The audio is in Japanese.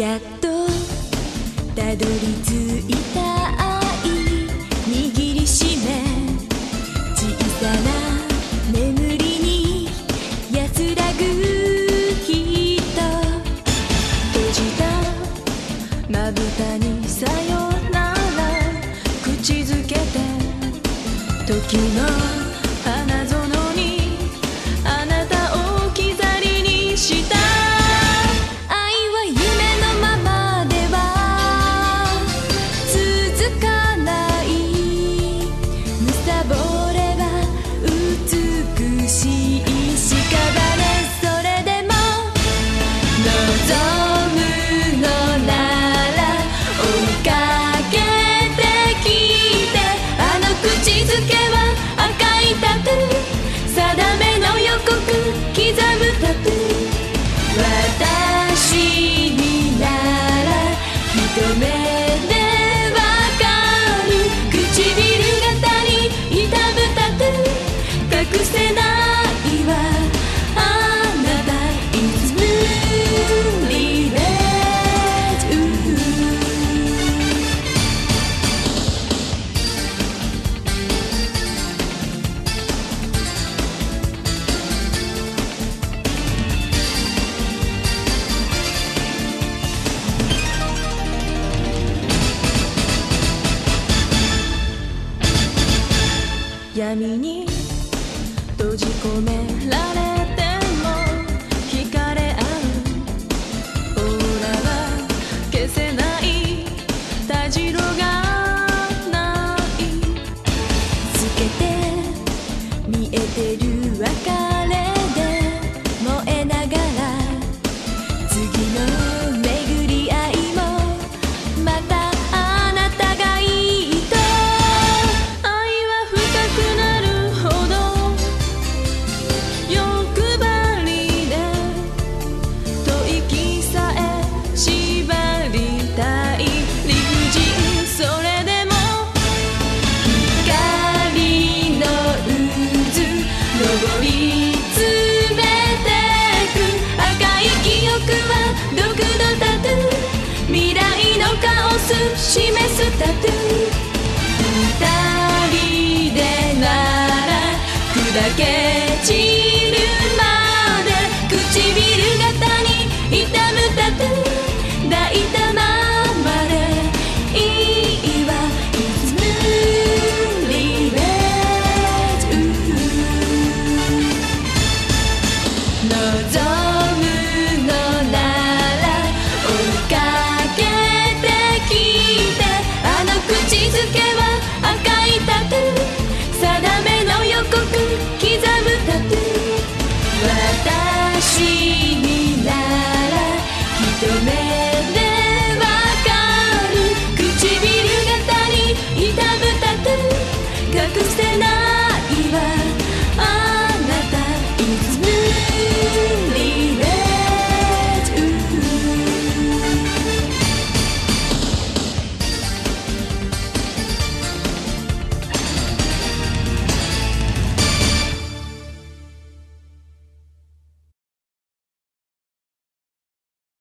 やっとたどり着い。た愛握りしめ小さな眠りに安らぐきっと閉じたまぶたにさよなら口づけて時の闇に閉じ込められても惹かれ合うオーラは消せないたじろがない透けて見えてる別れで燃えながら次のスタトゥー二人でなら砕け domain.